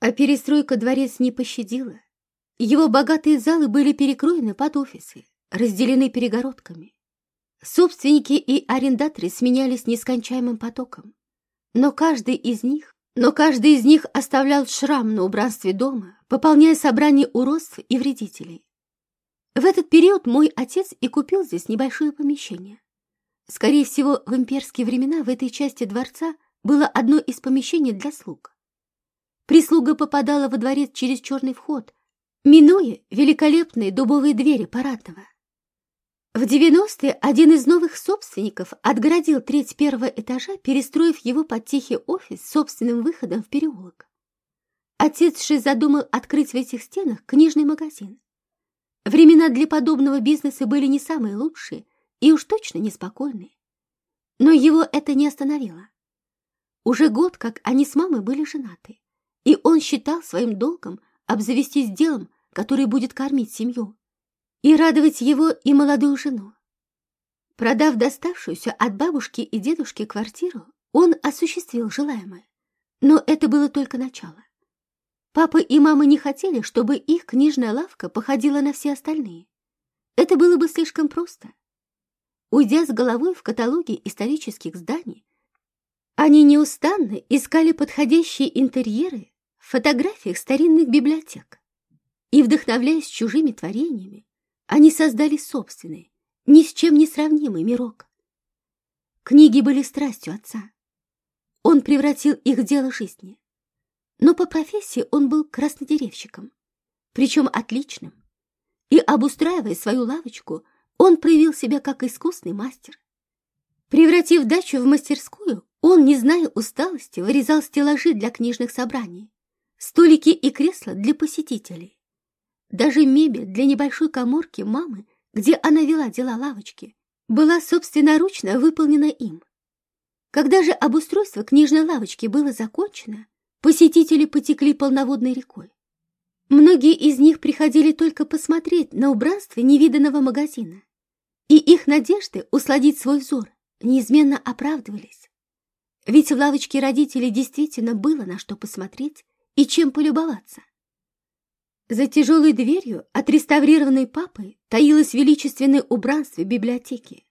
А перестройка дворец не пощадила. Его богатые залы были перекроены под офисы, разделены перегородками. Собственники и арендаторы сменялись нескончаемым потоком. Но каждый из них, но каждый из них оставлял шрам на убранстве дома, пополняя собрание уродств и вредителей. В этот период мой отец и купил здесь небольшое помещение. Скорее всего, в имперские времена в этой части дворца было одно из помещений для слуг. Прислуга попадала во дворец через черный вход, минуя великолепные дубовые двери парадного. В 90-е один из новых собственников отгородил треть первого этажа, перестроив его под тихий офис собственным выходом в переулок. Отец же задумал открыть в этих стенах книжный магазин. Времена для подобного бизнеса были не самые лучшие и уж точно неспокойные. Но его это не остановило. Уже год, как они с мамой были женаты, и он считал своим долгом обзавестись делом, который будет кормить семью и радовать его и молодую жену. Продав доставшуюся от бабушки и дедушки квартиру, он осуществил желаемое. Но это было только начало. Папа и мама не хотели, чтобы их книжная лавка походила на все остальные. Это было бы слишком просто. Уйдя с головой в каталоге исторических зданий, они неустанно искали подходящие интерьеры фотографиях старинных библиотек и, вдохновляясь чужими творениями, они создали собственный, ни с чем не сравнимый мирок. Книги были страстью отца. Он превратил их в дело жизни. Но по профессии он был краснодеревщиком, причем отличным. И, обустраивая свою лавочку, он проявил себя как искусный мастер. Превратив дачу в мастерскую, он, не зная усталости, вырезал стеллажи для книжных собраний, столики и кресла для посетителей. Даже мебель для небольшой коморки мамы, где она вела дела лавочки, была собственноручно выполнена им. Когда же обустройство книжной лавочки было закончено, посетители потекли полноводной рекой. Многие из них приходили только посмотреть на убранство невиданного магазина, и их надежды усладить свой взор неизменно оправдывались. Ведь в лавочке родителей действительно было на что посмотреть и чем полюбоваться. За тяжелой дверью, отреставрированной папой, таилось величественное убранство библиотеки.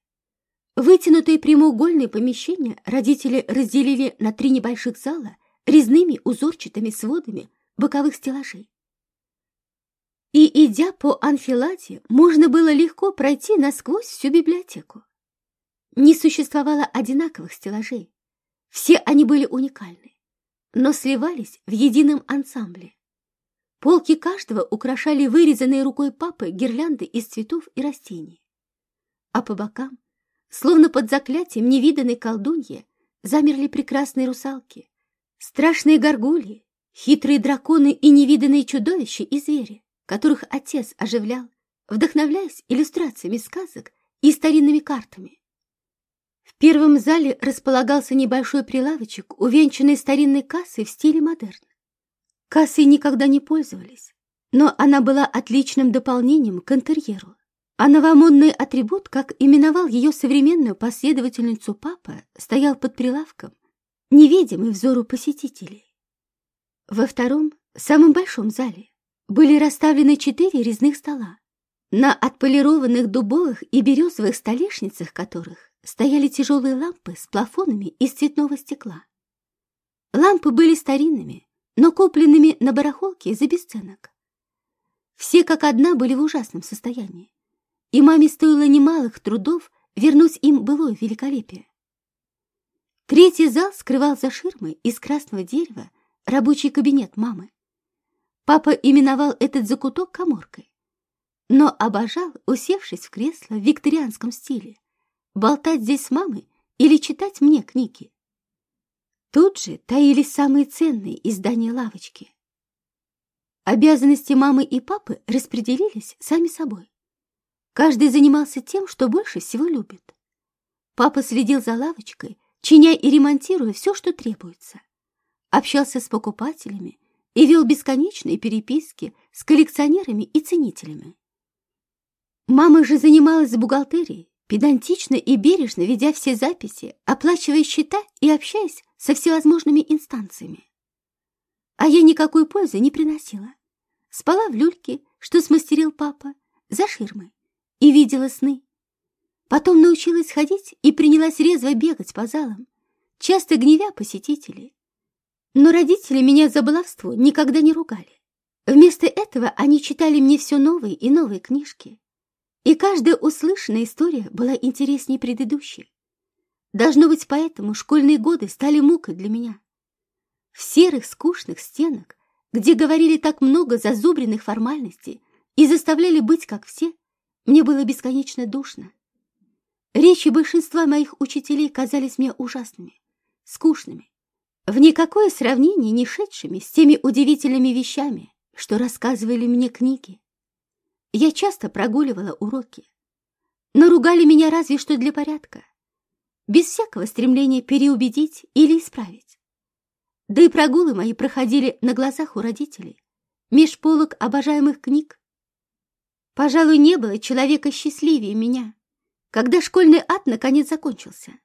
Вытянутые прямоугольные помещения родители разделили на три небольших зала резными узорчатыми сводами боковых стеллажей. И, идя по анфиладе, можно было легко пройти насквозь всю библиотеку. Не существовало одинаковых стеллажей. Все они были уникальны, но сливались в едином ансамбле. Полки каждого украшали вырезанные рукой папы гирлянды из цветов и растений. А по бокам, словно под заклятием невиданной колдуньи, замерли прекрасные русалки, страшные горгульи, хитрые драконы и невиданные чудовища и звери, которых отец оживлял, вдохновляясь иллюстрациями сказок и старинными картами. Первом зале располагался небольшой прилавочек, увенчанный старинной кассой в стиле модерн. Кассой никогда не пользовались, но она была отличным дополнением к интерьеру. А новомодный атрибут, как именовал ее современную последовательницу папа, стоял под прилавком, невидимый взору посетителей. Во втором, самом большом зале, были расставлены четыре резных стола, на отполированных дубовых и березовых столешницах которых стояли тяжелые лампы с плафонами из цветного стекла. Лампы были старинными, но купленными на барахолке за бесценок. Все как одна были в ужасном состоянии, и маме стоило немалых трудов вернуть им былое великолепие. Третий зал скрывал за ширмой из красного дерева рабочий кабинет мамы. Папа именовал этот закуток коморкой, но обожал, усевшись в кресло в викторианском стиле, болтать здесь с мамой или читать мне книги. Тут же таились самые ценные издания лавочки. Обязанности мамы и папы распределились сами собой. Каждый занимался тем, что больше всего любит. Папа следил за лавочкой, чиня и ремонтируя все, что требуется. Общался с покупателями и вел бесконечные переписки с коллекционерами и ценителями. Мама же занималась бухгалтерией, педантично и бережно ведя все записи, оплачивая счета и общаясь со всевозможными инстанциями. а я никакой пользы не приносила. Спала в люльке, что смастерил папа, за ширмой, и видела сны. Потом научилась ходить и принялась резво бегать по залам, часто гневя посетителей. Но родители меня за баловство никогда не ругали. Вместо этого они читали мне все новые и новые книжки. И каждая услышанная история была интереснее предыдущей. Должно быть, поэтому школьные годы стали мукой для меня. В серых скучных стенах, где говорили так много зазубренных формальностей и заставляли быть как все, мне было бесконечно душно. Речи большинства моих учителей казались мне ужасными, скучными, в никакое сравнение не шедшими с теми удивительными вещами, что рассказывали мне книги. Я часто прогуливала уроки, но ругали меня разве что для порядка, без всякого стремления переубедить или исправить. Да и прогулы мои проходили на глазах у родителей, меж полок обожаемых книг. Пожалуй, не было человека счастливее меня, когда школьный ад наконец закончился.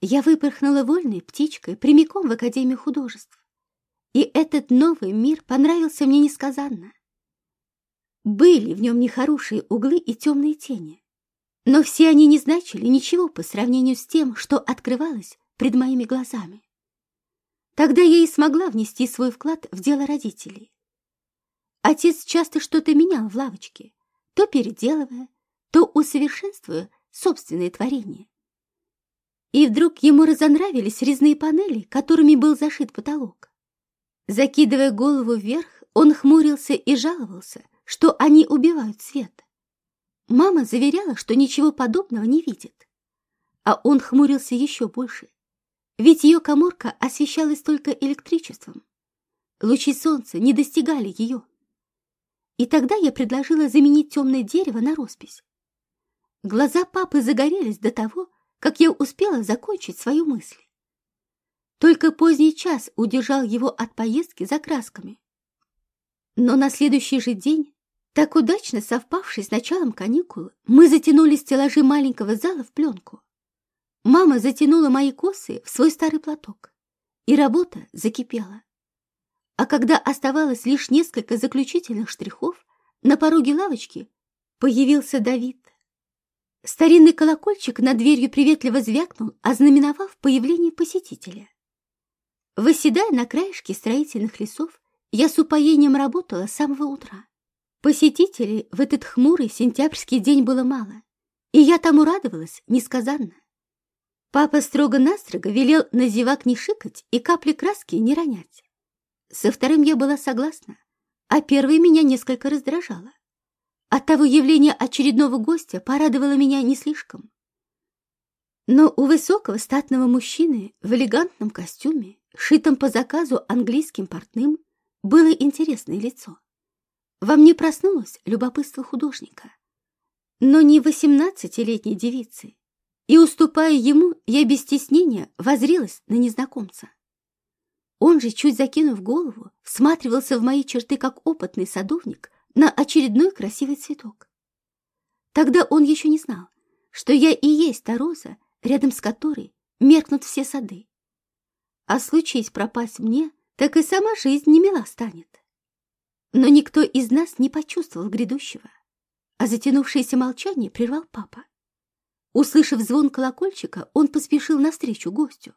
Я выпорхнула вольной птичкой прямиком в Академию художеств. И этот новый мир понравился мне несказанно. Были в нем нехорошие углы и темные тени, но все они не значили ничего по сравнению с тем, что открывалось пред моими глазами. Тогда я и смогла внести свой вклад в дело родителей. Отец часто что-то менял в лавочке, то переделывая, то усовершенствуя собственные творения. И вдруг ему разонравились резные панели, которыми был зашит потолок. Закидывая голову вверх, он хмурился и жаловался, что они убивают свет. Мама заверяла, что ничего подобного не видит. А он хмурился еще больше, ведь ее коморка освещалась только электричеством. Лучи солнца не достигали ее. И тогда я предложила заменить темное дерево на роспись. Глаза папы загорелись до того, как я успела закончить свою мысль. Только поздний час удержал его от поездки за красками. Но на следующий же день, так удачно совпавший с началом каникул, мы затянули стеллажи маленького зала в пленку. Мама затянула мои косы в свой старый платок, и работа закипела. А когда оставалось лишь несколько заключительных штрихов, на пороге лавочки появился Давид. Старинный колокольчик над дверью приветливо звякнул, ознаменовав появление посетителя. Выседая на краешке строительных лесов, я с упоением работала с самого утра. Посетителей в этот хмурый сентябрьский день было мало, и я тому радовалась несказанно. Папа строго-настрого велел на зевак не шикать и капли краски не ронять. Со вторым я была согласна, а первый меня несколько раздражало. Оттого явление очередного гостя порадовало меня не слишком. Но у высокого статного мужчины в элегантном костюме шитом по заказу английским портным, было интересное лицо. Во мне проснулось любопытство художника, но не восемнадцатилетней девицы, и, уступая ему, я без стеснения возрилась на незнакомца. Он же, чуть закинув голову, всматривался в мои черты, как опытный садовник на очередной красивый цветок. Тогда он еще не знал, что я и есть та роза, рядом с которой меркнут все сады. А случись пропасть мне, так и сама жизнь не мила станет. Но никто из нас не почувствовал грядущего, а затянувшееся молчание прервал папа. Услышав звон колокольчика, он поспешил навстречу гостю.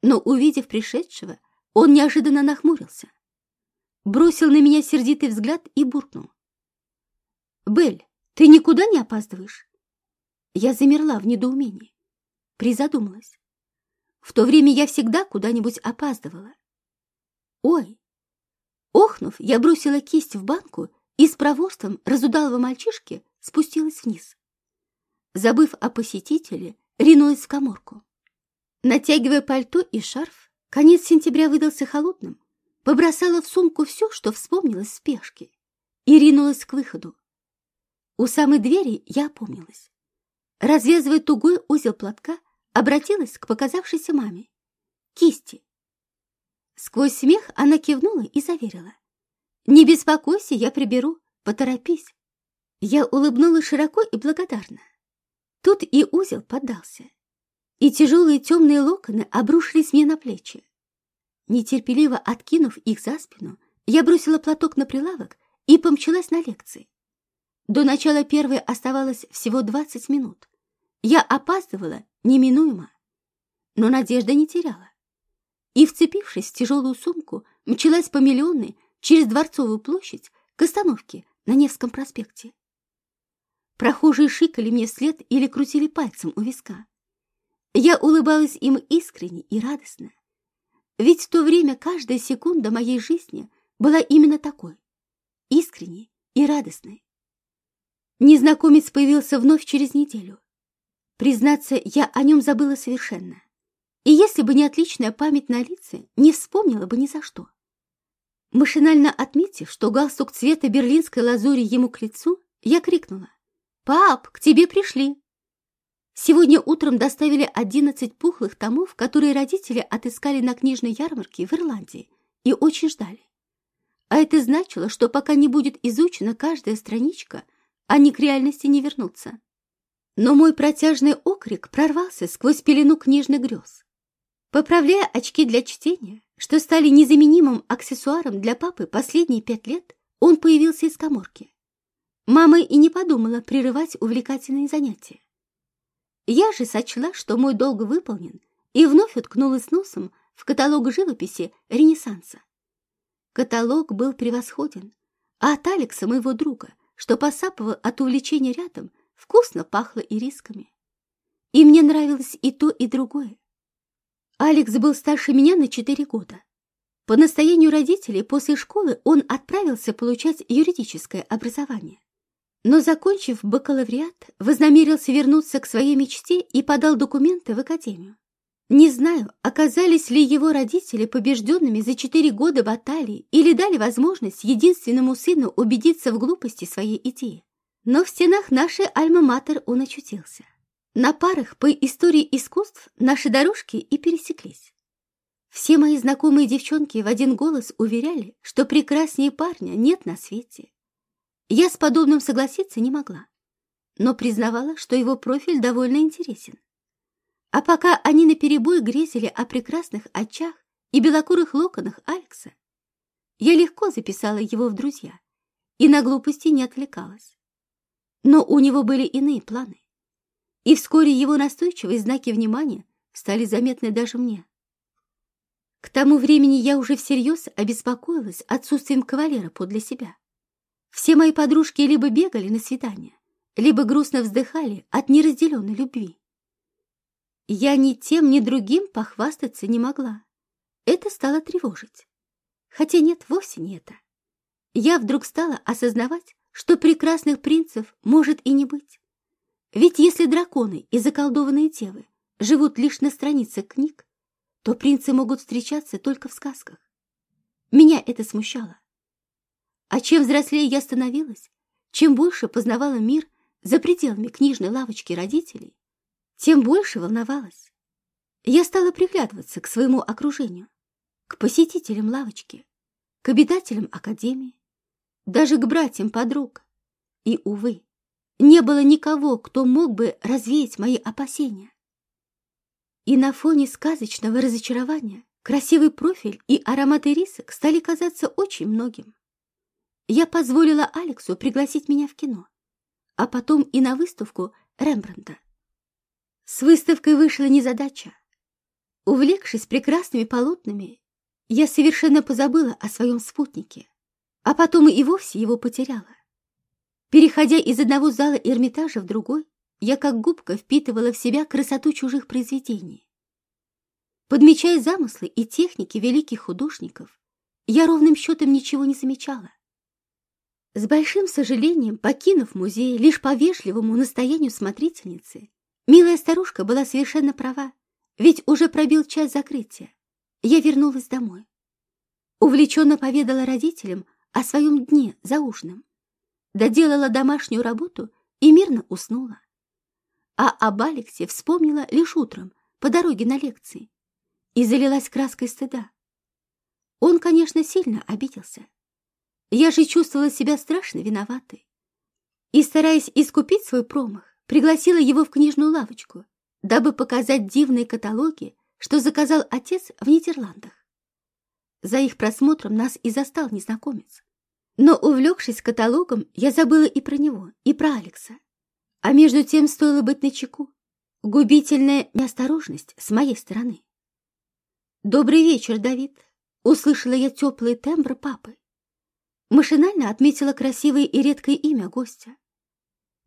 Но, увидев пришедшего, он неожиданно нахмурился. Бросил на меня сердитый взгляд и буркнул. «Белль, ты никуда не опаздываешь?» Я замерла в недоумении, призадумалась. В то время я всегда куда-нибудь опаздывала. Ой! Охнув, я бросила кисть в банку и с проворством разудалого мальчишки спустилась вниз. Забыв о посетителе, ринулась в коморку. Натягивая пальто и шарф, конец сентября выдался холодным, побросала в сумку все, что вспомнилось в спешке, и ринулась к выходу. У самой двери я опомнилась. Развязывая тугой узел платка, обратилась к показавшейся маме. «Кисти!» Сквозь смех она кивнула и заверила. «Не беспокойся, я приберу, поторопись». Я улыбнулась широко и благодарно. Тут и узел поддался, и тяжелые темные локоны обрушились мне на плечи. Нетерпеливо откинув их за спину, я бросила платок на прилавок и помчалась на лекции. До начала первой оставалось всего 20 минут. Я опаздывала неминуемо, но надежда не теряла. И, вцепившись в тяжелую сумку, мчалась по миллионной через Дворцовую площадь к остановке на Невском проспекте. Прохожие шикали мне вслед или крутили пальцем у виска. Я улыбалась им искренне и радостно. Ведь в то время каждая секунда моей жизни была именно такой, искренней и радостной. Незнакомец появился вновь через неделю. Признаться, я о нем забыла совершенно. И если бы не отличная память на лице, не вспомнила бы ни за что. Машинально отметив, что галстук цвета берлинской лазури ему к лицу, я крикнула. «Пап, к тебе пришли!» Сегодня утром доставили одиннадцать пухлых томов, которые родители отыскали на книжной ярмарке в Ирландии и очень ждали. А это значило, что пока не будет изучена каждая страничка, они к реальности не вернутся. Но мой протяжный окрик прорвался сквозь пелену книжных грез. Поправляя очки для чтения, что стали незаменимым аксессуаром для папы последние пять лет, он появился из коморки. Мама и не подумала прерывать увлекательные занятия. Я же сочла, что мой долг выполнен, и вновь уткнулась носом в каталог живописи Ренессанса. Каталог был превосходен, а от Алекса, моего друга, что посапывал от увлечения рядом, вкусно пахло ирисками. И мне нравилось и то, и другое. Алекс был старше меня на четыре года. По настоянию родителей после школы он отправился получать юридическое образование но, закончив бакалавриат, вознамерился вернуться к своей мечте и подал документы в академию. Не знаю, оказались ли его родители побежденными за четыре года баталии или дали возможность единственному сыну убедиться в глупости своей идеи. Но в стенах нашей альма-матер он очутился. На парах по истории искусств наши дорожки и пересеклись. Все мои знакомые девчонки в один голос уверяли, что прекраснее парня нет на свете. Я с подобным согласиться не могла, но признавала, что его профиль довольно интересен. А пока они наперебой грезили о прекрасных очах и белокурых локонах Алекса, я легко записала его в друзья и на глупости не отвлекалась. Но у него были иные планы, и вскоре его настойчивые знаки внимания стали заметны даже мне. К тому времени я уже всерьез обеспокоилась отсутствием кавалера подле себя. Все мои подружки либо бегали на свидания, либо грустно вздыхали от неразделенной любви. Я ни тем, ни другим похвастаться не могла. Это стало тревожить. Хотя нет, вовсе не это. Я вдруг стала осознавать, что прекрасных принцев может и не быть. Ведь если драконы и заколдованные девы живут лишь на страницах книг, то принцы могут встречаться только в сказках. Меня это смущало. А чем взрослее я становилась, чем больше познавала мир за пределами книжной лавочки родителей, тем больше волновалась. Я стала приглядываться к своему окружению, к посетителям лавочки, к обитателям академии, даже к братьям подруг. И, увы, не было никого, кто мог бы развеять мои опасения. И на фоне сказочного разочарования красивый профиль и ароматы рисок стали казаться очень многим я позволила Алексу пригласить меня в кино, а потом и на выставку Рембрандта. С выставкой вышла незадача. Увлекшись прекрасными полотнами, я совершенно позабыла о своем спутнике, а потом и вовсе его потеряла. Переходя из одного зала Эрмитажа в другой, я как губка впитывала в себя красоту чужих произведений. Подмечая замыслы и техники великих художников, я ровным счетом ничего не замечала. С большим сожалением, покинув музей лишь по вежливому настоянию смотрительницы, милая старушка была совершенно права, ведь уже пробил час закрытия. Я вернулась домой. Увлеченно поведала родителям о своем дне за ужином, доделала домашнюю работу и мирно уснула. А об Алексе вспомнила лишь утром, по дороге на лекции, и залилась краской стыда. Он, конечно, сильно обиделся. Я же чувствовала себя страшно виноватой. И, стараясь искупить свой промах, пригласила его в книжную лавочку, дабы показать дивные каталоги, что заказал отец в Нидерландах. За их просмотром нас и застал незнакомец. Но, увлекшись каталогом, я забыла и про него, и про Алекса. А между тем стоило быть начеку. Губительная неосторожность с моей стороны. «Добрый вечер, Давид!» — услышала я теплый тембр папы. Машинально отметила красивое и редкое имя гостя.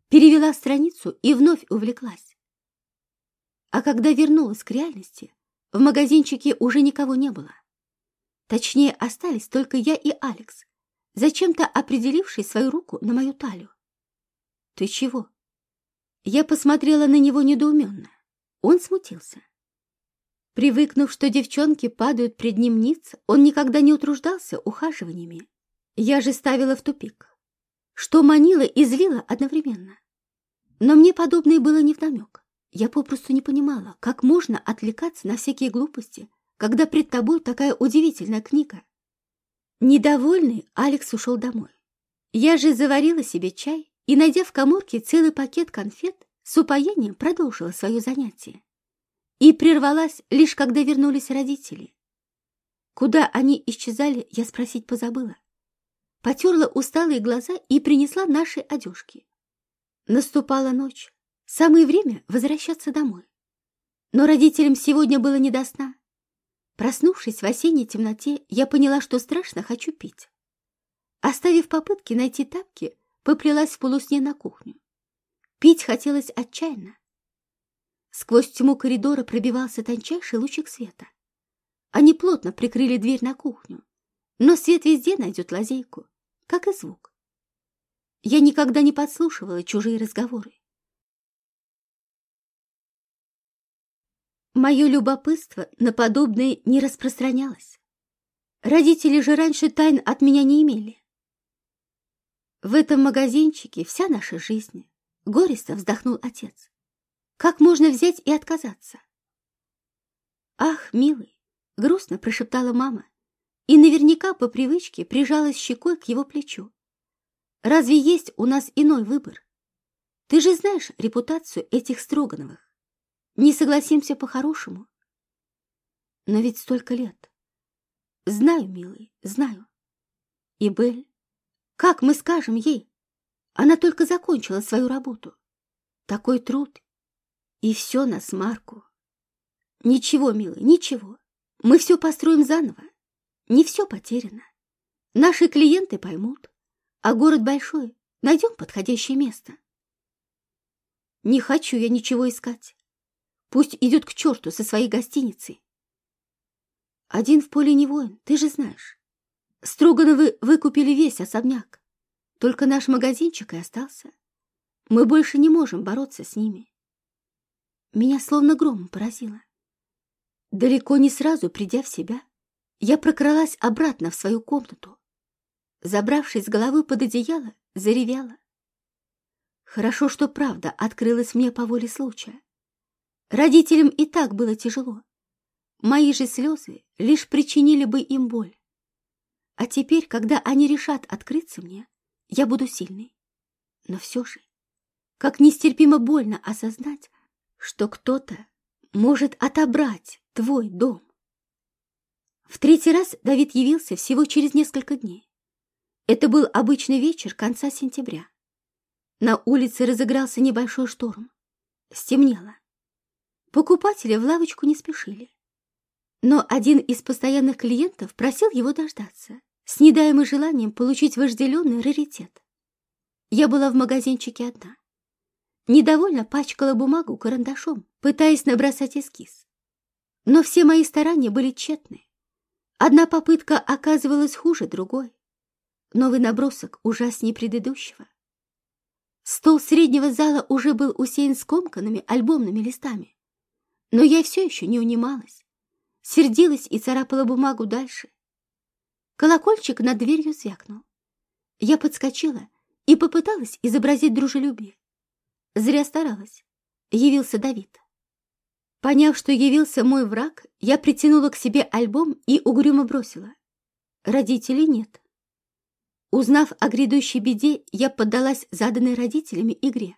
Перевела страницу и вновь увлеклась. А когда вернулась к реальности, в магазинчике уже никого не было. Точнее, остались только я и Алекс, зачем-то определивший свою руку на мою талию. «Ты чего?» Я посмотрела на него недоуменно. Он смутился. Привыкнув, что девчонки падают пред ним ниц, он никогда не утруждался ухаживаниями. Я же ставила в тупик, что манила и злила одновременно. Но мне подобное было не невдомек. Я попросту не понимала, как можно отвлекаться на всякие глупости, когда пред тобой такая удивительная книга. Недовольный, Алекс ушел домой. Я же заварила себе чай и, найдя в коморке целый пакет конфет, с упоением продолжила свое занятие. И прервалась лишь когда вернулись родители. Куда они исчезали, я спросить позабыла. Потерла усталые глаза и принесла наши одежки. Наступала ночь. Самое время возвращаться домой. Но родителям сегодня было не до сна. Проснувшись в осенней темноте, я поняла, что страшно хочу пить. Оставив попытки найти тапки, поплелась в полусне на кухню. Пить хотелось отчаянно. Сквозь тьму коридора пробивался тончайший лучик света. Они плотно прикрыли дверь на кухню, но свет везде найдет лазейку, как и звук. Я никогда не подслушивала чужие разговоры. Мое любопытство на подобное не распространялось. Родители же раньше тайн от меня не имели. В этом магазинчике вся наша жизнь. Горестно вздохнул отец. Как можно взять и отказаться? Ах, милый, грустно прошептала мама и наверняка по привычке прижалась щекой к его плечу. Разве есть у нас иной выбор? Ты же знаешь репутацию этих Строгановых. Не согласимся по-хорошему. Но ведь столько лет. Знаю, милый, знаю. И Бель, как мы скажем ей? Она только закончила свою работу. Такой труд. И все на смарку. Ничего, милый, ничего. Мы все построим заново. Не все потеряно. Наши клиенты поймут. А город большой. Найдем подходящее место. Не хочу я ничего искать. Пусть идет к черту со своей гостиницей. Один в поле не воин, ты же знаешь. Строгановы выкупили весь особняк. Только наш магазинчик и остался. Мы больше не можем бороться с ними. Меня словно громом поразило. Далеко не сразу придя в себя, я прокралась обратно в свою комнату. Забравшись с головы под одеяло, заревела. Хорошо, что правда открылась мне по воле случая. Родителям и так было тяжело. Мои же слезы лишь причинили бы им боль. А теперь, когда они решат открыться мне, я буду сильной. Но все же, как нестерпимо больно осознать, что кто-то может отобрать твой дом. В третий раз Давид явился всего через несколько дней. Это был обычный вечер конца сентября. На улице разыгрался небольшой шторм. Стемнело. Покупатели в лавочку не спешили. Но один из постоянных клиентов просил его дождаться, с недаемым желанием получить вожделенный раритет. Я была в магазинчике одна. Недовольно пачкала бумагу карандашом, пытаясь набросать эскиз. Но все мои старания были тщетны. Одна попытка оказывалась хуже другой. Новый набросок ужаснее предыдущего. Стол среднего зала уже был усеян скомканными альбомными листами. Но я все еще не унималась. Сердилась и царапала бумагу дальше. Колокольчик над дверью звякнул. Я подскочила и попыталась изобразить дружелюбие. Зря старалась. Явился Давид. Поняв, что явился мой враг, я притянула к себе альбом и угрюмо бросила. Родителей нет. Узнав о грядущей беде, я поддалась заданной родителями игре.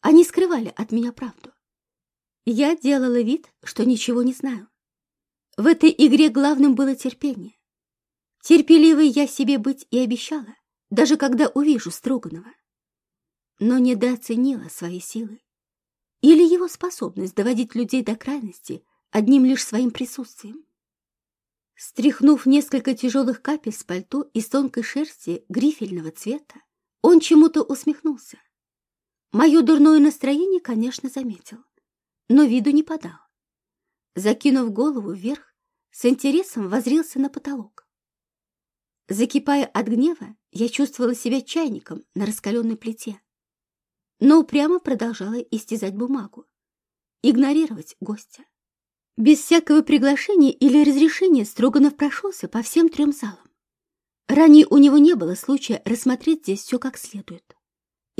Они скрывали от меня правду. Я делала вид, что ничего не знаю. В этой игре главным было терпение. Терпеливой я себе быть и обещала, даже когда увижу Строганова. Но недооценила свои силы. Или его способность доводить людей до крайности одним лишь своим присутствием. Стряхнув несколько тяжелых капель с пальто из тонкой шерсти грифельного цвета, он чему-то усмехнулся. Мое дурное настроение, конечно, заметил, но виду не подал. Закинув голову вверх, с интересом возрился на потолок. Закипая от гнева, я чувствовала себя чайником на раскаленной плите, но упрямо продолжала истязать бумагу, игнорировать гостя. Без всякого приглашения или разрешения Строганов прошелся по всем трем залам. Ранее у него не было случая рассмотреть здесь все как следует.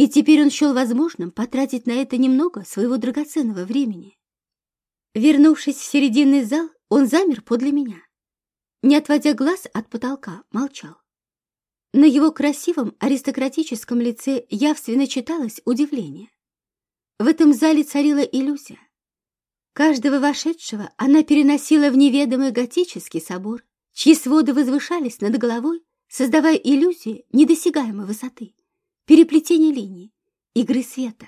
И теперь он счел возможным потратить на это немного своего драгоценного времени. Вернувшись в серединный зал, он замер подле меня не отводя глаз от потолка, молчал. На его красивом аристократическом лице явственно читалось удивление. В этом зале царила иллюзия. Каждого вошедшего она переносила в неведомый готический собор, чьи своды возвышались над головой, создавая иллюзию недосягаемой высоты, переплетения линий, игры света.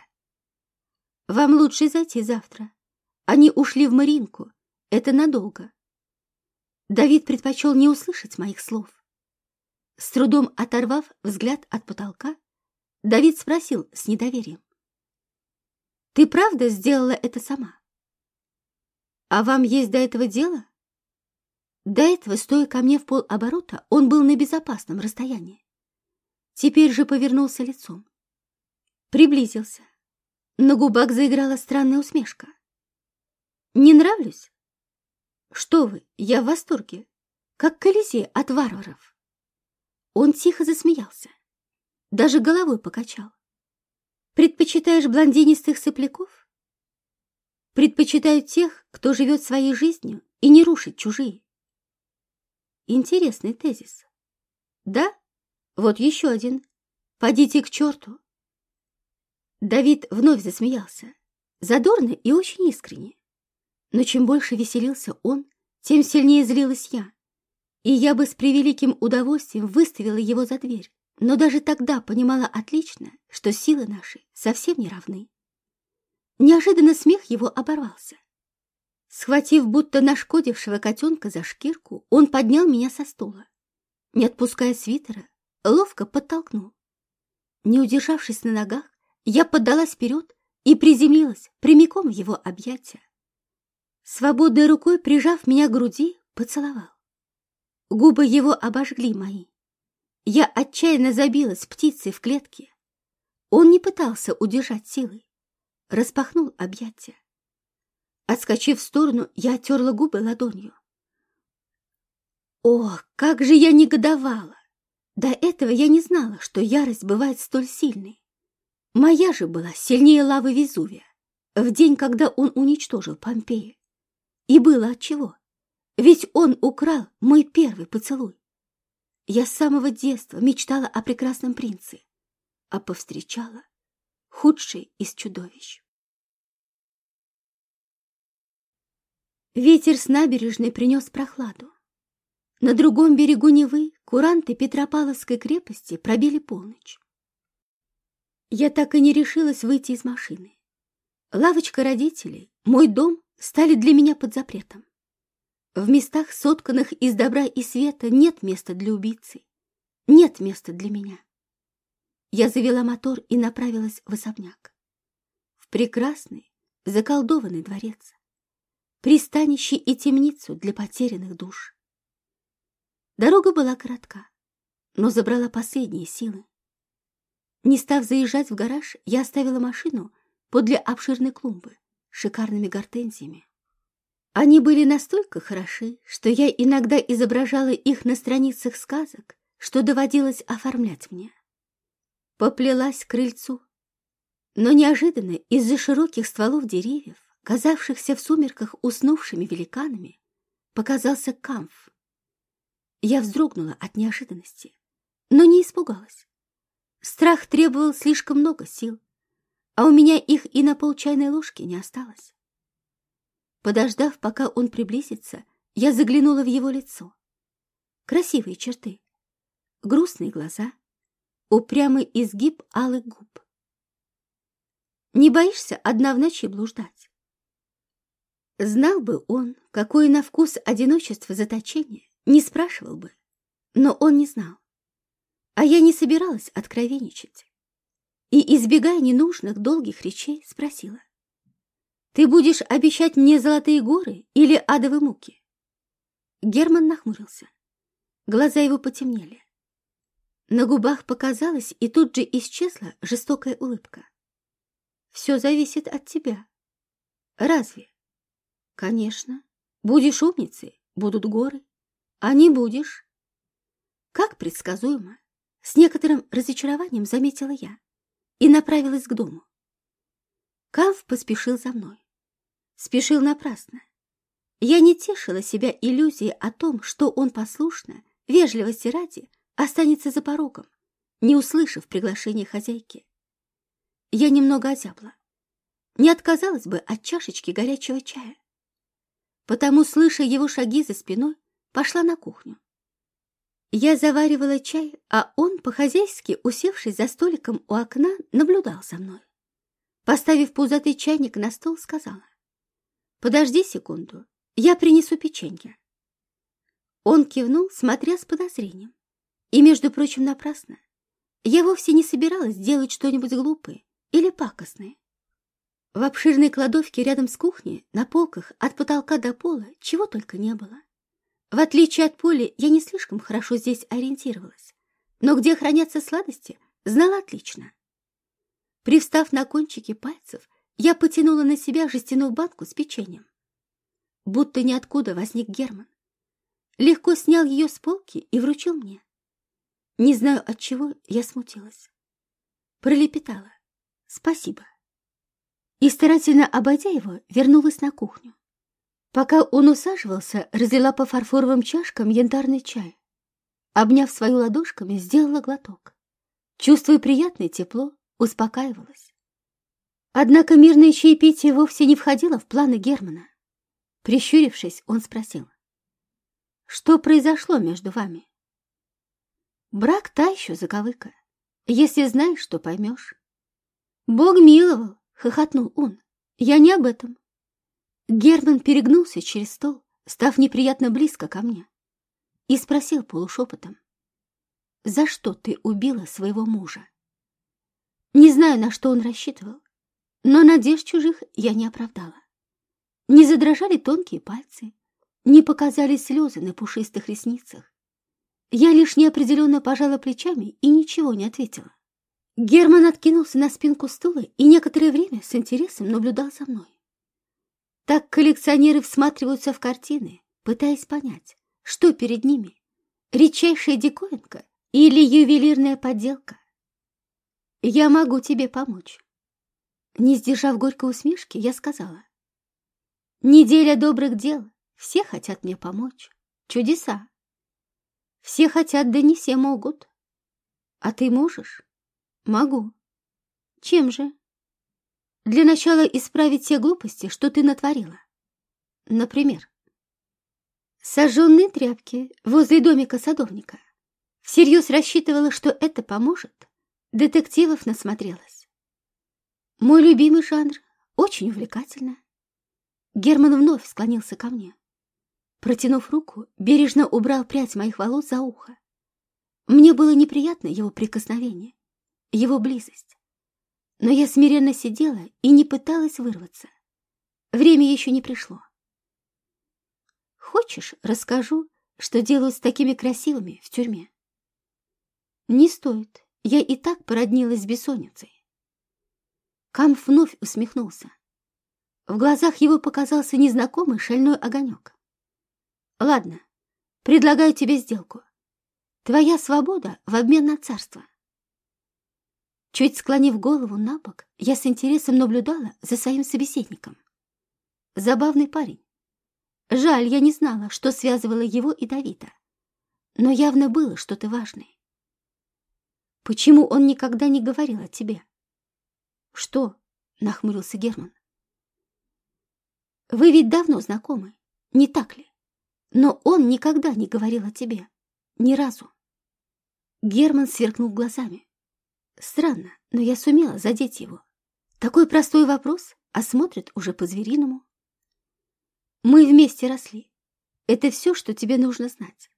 Вам лучше зайти завтра. Они ушли в Маринку. Это надолго. Давид предпочел не услышать моих слов. С трудом оторвав взгляд от потолка, Давид спросил с недоверием. «Ты правда сделала это сама? А вам есть до этого дело?» До этого, стоя ко мне в полоборота, он был на безопасном расстоянии. Теперь же повернулся лицом. Приблизился. На губах заиграла странная усмешка. «Не нравлюсь?» Что вы, я в восторге, как Колизей от варваров. Он тихо засмеялся, даже головой покачал. Предпочитаешь блондинистых сопляков? Предпочитаю тех, кто живет своей жизнью и не рушит чужие. Интересный тезис. Да? Вот еще один. Подите к черту. Давид вновь засмеялся, задорно и очень искренне. Но чем больше веселился он, тем сильнее злилась я. И я бы с превеликим удовольствием выставила его за дверь, но даже тогда понимала отлично, что силы наши совсем не равны. Неожиданно смех его оборвался. Схватив будто нашкодившего котенка за шкирку, он поднял меня со стула. Не отпуская свитера, ловко подтолкнул. Не удержавшись на ногах, я поддалась вперед и приземлилась прямиком в его объятия. Свободной рукой, прижав меня к груди, поцеловал. Губы его обожгли мои. Я отчаянно забилась птицей в клетке. Он не пытался удержать силой. Распахнул объятия. Отскочив в сторону, я оттерла губы ладонью. О, как же я негодовала! До этого я не знала, что ярость бывает столь сильной. Моя же была сильнее лавы Везувия в день, когда он уничтожил Помпеи. И было отчего. Ведь он украл мой первый поцелуй. Я с самого детства мечтала о прекрасном принце, а повстречала худший из чудовищ. Ветер с набережной принес прохладу. На другом берегу Невы куранты Петропавловской крепости пробили полночь. Я так и не решилась выйти из машины. Лавочка родителей, мой дом стали для меня под запретом. В местах, сотканных из добра и света, нет места для убийцы. Нет места для меня. Я завела мотор и направилась в особняк. В прекрасный, заколдованный дворец. Пристанище и темницу для потерянных душ. Дорога была коротка, но забрала последние силы. Не став заезжать в гараж, я оставила машину подле обширной клумбы шикарными гортензиями. Они были настолько хороши, что я иногда изображала их на страницах сказок, что доводилось оформлять мне. Поплелась к крыльцу, но неожиданно из-за широких стволов деревьев, казавшихся в сумерках уснувшими великанами, показался камф. Я вздрогнула от неожиданности, но не испугалась. Страх требовал слишком много сил, а у меня их и на пол чайной ложки не осталось. Подождав, пока он приблизится, я заглянула в его лицо. красивые черты, грустные глаза, упрямый изгиб алых губ. Не боишься одна в ночи блуждать? Знал бы он, какое на вкус одиночество заточения, не спрашивал бы, но он не знал. А я не собиралась откровенничать. И, избегая ненужных долгих речей, спросила. «Ты будешь обещать мне золотые горы или адовые муки?» Герман нахмурился. Глаза его потемнели. На губах показалась и тут же исчезла жестокая улыбка. «Все зависит от тебя. Разве?» «Конечно. Будешь умницей, будут горы. А не будешь?» Как предсказуемо, с некоторым разочарованием заметила я и направилась к дому. Калф поспешил за мной. Спешил напрасно. Я не тешила себя иллюзией о том, что он послушно, вежливости ради, останется за порогом, не услышав приглашения хозяйки. Я немного озябла. Не отказалась бы от чашечки горячего чая. Потому, слыша его шаги за спиной, пошла на кухню. Я заваривала чай, а он, по-хозяйски, усевшись за столиком у окна, наблюдал за мной. Поставив пузатый чайник на стол, сказала, «Подожди секунду, я принесу печенье». Он кивнул, смотря с подозрением. И, между прочим, напрасно. Я вовсе не собиралась делать что-нибудь глупое или пакостное. В обширной кладовке рядом с кухней, на полках, от потолка до пола, чего только не было. В отличие от Поли, я не слишком хорошо здесь ориентировалась, но где хранятся сладости, знала отлично. Привстав на кончики пальцев, я потянула на себя жестяную банку с печеньем. Будто ниоткуда возник Герман. Легко снял ее с полки и вручил мне. Не знаю, от чего я смутилась. Пролепетала. Спасибо. И, старательно обойдя его, вернулась на кухню. Пока он усаживался, разлила по фарфоровым чашкам янтарный чай. Обняв свою ладошками, сделала глоток. Чувствуя приятное тепло, успокаивалась. Однако мирное чаепитие вовсе не входило в планы Германа. Прищурившись, он спросил. «Что произошло между вами?» «Брак та еще заковыка. Если знаешь, что поймешь». «Бог миловал!» — хохотнул он. «Я не об этом. Герман перегнулся через стол, став неприятно близко ко мне, и спросил полушепотом, «За что ты убила своего мужа?» Не знаю, на что он рассчитывал, но надежд чужих я не оправдала. Не задрожали тонкие пальцы, не показали слезы на пушистых ресницах. Я лишь неопределенно пожала плечами и ничего не ответила. Герман откинулся на спинку стула и некоторое время с интересом наблюдал за мной. Так коллекционеры всматриваются в картины, пытаясь понять, что перед ними — редчайшая диковинка или ювелирная подделка. «Я могу тебе помочь». Не сдержав горькой усмешки, я сказала. «Неделя добрых дел, все хотят мне помочь. Чудеса. Все хотят, да не все могут. А ты можешь?» «Могу». «Чем же?» Для начала исправить те глупости, что ты натворила. Например, сожженные тряпки возле домика садовника. Всерьез рассчитывала, что это поможет. Детективов насмотрелась. Мой любимый жанр очень увлекательно. Герман вновь склонился ко мне. Протянув руку, бережно убрал прядь моих волос за ухо. Мне было неприятно его прикосновение, его близость. Но я смиренно сидела и не пыталась вырваться. Время еще не пришло. Хочешь, расскажу, что делаю с такими красивыми в тюрьме? Не стоит, я и так породнилась с бессонницей. Камф вновь усмехнулся. В глазах его показался незнакомый шальной огонек. Ладно, предлагаю тебе сделку. Твоя свобода в обмен на царство. Чуть склонив голову на бок, я с интересом наблюдала за своим собеседником. Забавный парень. Жаль, я не знала, что связывало его и Давида. Но явно было что-то важное. Почему он никогда не говорил о тебе? Что? Нахмурился Герман. Вы ведь давно знакомы, не так ли? Но он никогда не говорил о тебе. ни разу. Герман сверкнул глазами. Странно, но я сумела задеть его. Такой простой вопрос, а смотрит уже по-звериному. Мы вместе росли. Это все, что тебе нужно знать.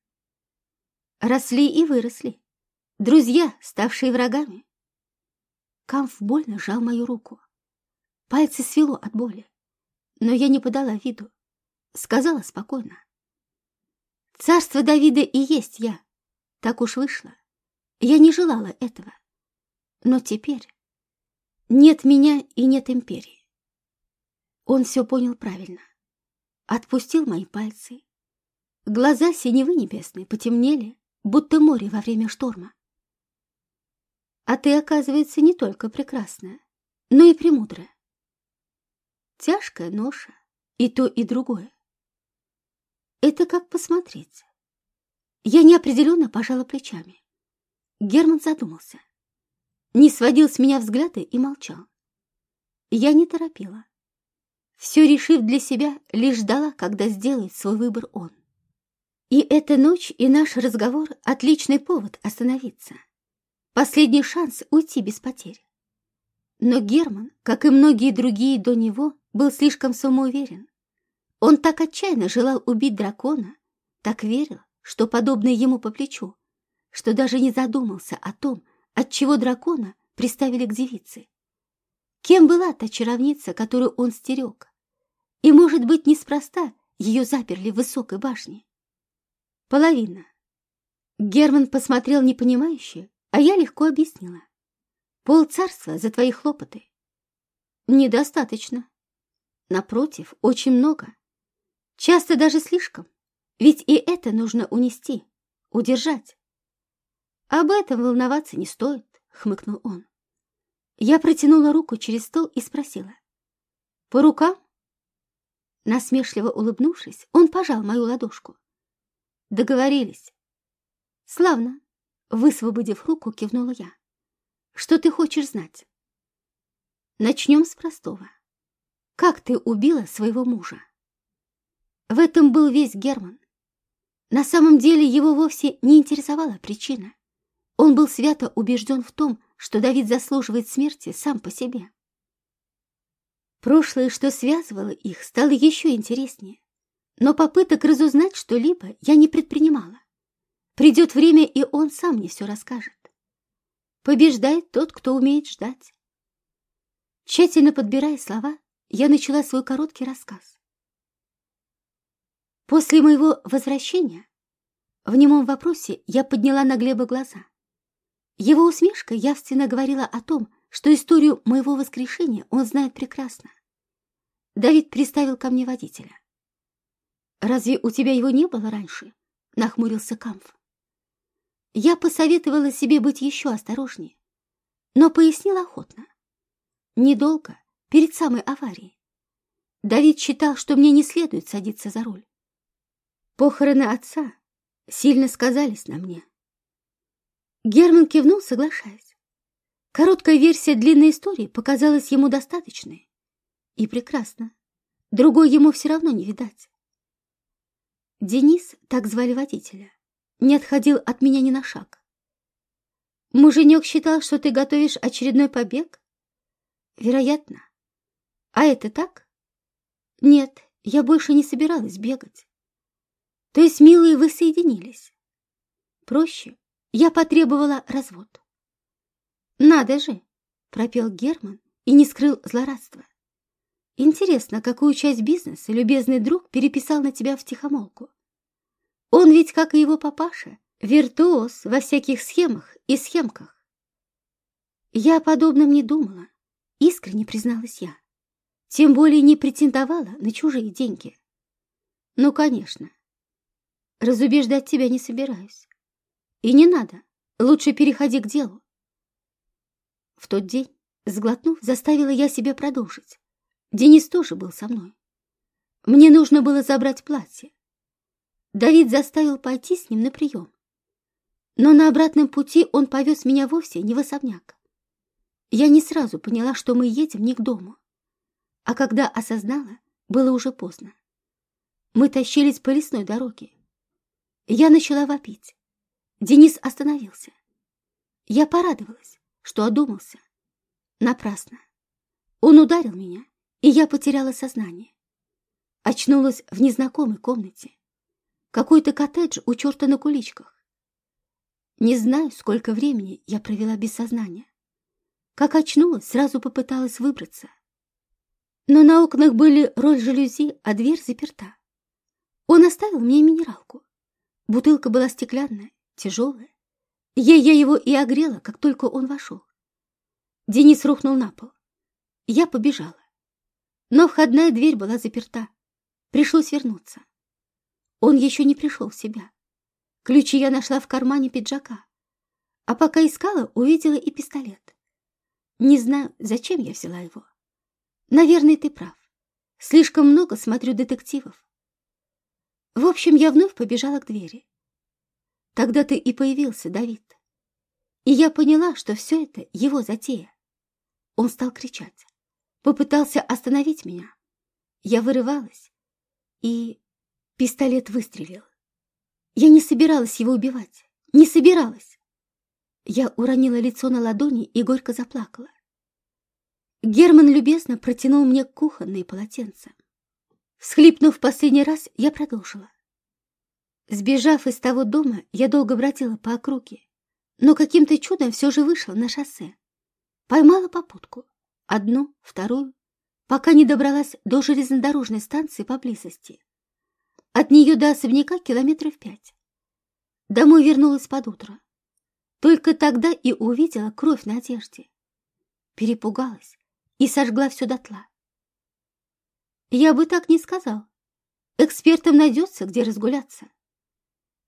Росли и выросли. Друзья, ставшие врагами. Камф больно сжал мою руку. Пальцы свело от боли. Но я не подала виду. Сказала спокойно. Царство Давида и есть я. Так уж вышло. Я не желала этого. Но теперь нет меня и нет империи. Он все понял правильно. Отпустил мои пальцы. Глаза синевы небесные потемнели, будто море во время шторма. А ты, оказывается, не только прекрасная, но и премудрая. Тяжкая ноша, и то, и другое. Это как посмотреть. Я неопределенно пожала плечами. Герман задумался. Не сводил с меня взгляды и молчал. Я не торопила. Все решив для себя, лишь ждала, когда сделает свой выбор он. И эта ночь, и наш разговор — отличный повод остановиться. Последний шанс уйти без потерь. Но Герман, как и многие другие до него, был слишком самоуверен. Он так отчаянно желал убить дракона, так верил, что подобное ему по плечу, что даже не задумался о том, от чего дракона приставили к девице. Кем была та чаровница, которую он стерег? И, может быть, неспроста ее заперли в высокой башне. Половина. Герман посмотрел непонимающе, а я легко объяснила. Пол царства за твои хлопоты. Недостаточно. Напротив, очень много. Часто даже слишком. Ведь и это нужно унести, удержать. Об этом волноваться не стоит, хмыкнул он. Я протянула руку через стол и спросила. По рукам? Насмешливо улыбнувшись, он пожал мою ладошку. Договорились. Славно. Высвободив руку, кивнула я. Что ты хочешь знать? Начнем с простого. Как ты убила своего мужа? В этом был весь Герман. На самом деле его вовсе не интересовала причина. Он был свято убежден в том, что Давид заслуживает смерти сам по себе. Прошлое, что связывало их, стало еще интереснее. Но попыток разузнать что-либо я не предпринимала. Придет время, и он сам мне все расскажет. Побеждает тот, кто умеет ждать. Тщательно подбирая слова, я начала свой короткий рассказ. После моего возвращения в немом вопросе я подняла на Глеба глаза. Его усмешка явственно говорила о том, что историю моего воскрешения он знает прекрасно. Давид приставил ко мне водителя. «Разве у тебя его не было раньше?» — нахмурился Камф. Я посоветовала себе быть еще осторожнее, но пояснила охотно. Недолго, перед самой аварией. Давид считал, что мне не следует садиться за руль. Похороны отца сильно сказались на мне. Герман кивнул, соглашаясь. Короткая версия длинной истории показалась ему достаточной. И прекрасно. Другой ему все равно не видать. Денис, так звали водителя, не отходил от меня ни на шаг. Муженек считал, что ты готовишь очередной побег? Вероятно. А это так? Нет, я больше не собиралась бегать. То есть милые вы соединились? Проще, я потребовала развод. Надо же, пропел Герман и не скрыл злорадства. Интересно, какую часть бизнеса любезный друг переписал на тебя в тихомолку? Он ведь, как и его папаша, виртуоз во всяких схемах и схемках. Я о подобном не думала, искренне призналась я. Тем более не претендовала на чужие деньги. Ну, конечно. Разубеждать тебя не собираюсь. И не надо, лучше переходи к делу. В тот день, сглотнув, заставила я себя продолжить. Денис тоже был со мной. Мне нужно было забрать платье. Давид заставил пойти с ним на прием. Но на обратном пути он повез меня вовсе не в особняк. Я не сразу поняла, что мы едем не к дому. А когда осознала, было уже поздно. Мы тащились по лесной дороге. Я начала вопить. Денис остановился. Я порадовалась, что одумался. Напрасно. Он ударил меня, и я потеряла сознание. Очнулась в незнакомой комнате. Какой-то коттедж у черта на куличках. Не знаю, сколько времени я провела без сознания. Как очнулась, сразу попыталась выбраться. Но на окнах были роль жалюзи, а дверь заперта. Он оставил мне минералку. Бутылка была стеклянная, тяжелая. Ей я его и огрела, как только он вошел. Денис рухнул на пол. Я побежала. Но входная дверь была заперта. Пришлось вернуться. Он еще не пришел в себя. Ключи я нашла в кармане пиджака. А пока искала, увидела и пистолет. Не знаю, зачем я взяла его. Наверное, ты прав. Слишком много смотрю детективов. В общем, я вновь побежала к двери. Тогда ты и появился, Давид. И я поняла, что все это его затея. Он стал кричать. Попытался остановить меня. Я вырывалась. И пистолет выстрелил. Я не собиралась его убивать. Не собиралась. Я уронила лицо на ладони и горько заплакала. Герман любезно протянул мне кухонные полотенца. Всхлипнув последний раз, я продолжила. Сбежав из того дома, я долго бродила по округе, но каким-то чудом все же вышла на шоссе. Поймала попутку, одну, вторую, пока не добралась до железнодорожной станции поблизости. От нее до особняка километров пять. Домой вернулась под утро. Только тогда и увидела кровь на одежде. Перепугалась и сожгла все дотла. Я бы так не сказал. Экспертам найдется, где разгуляться.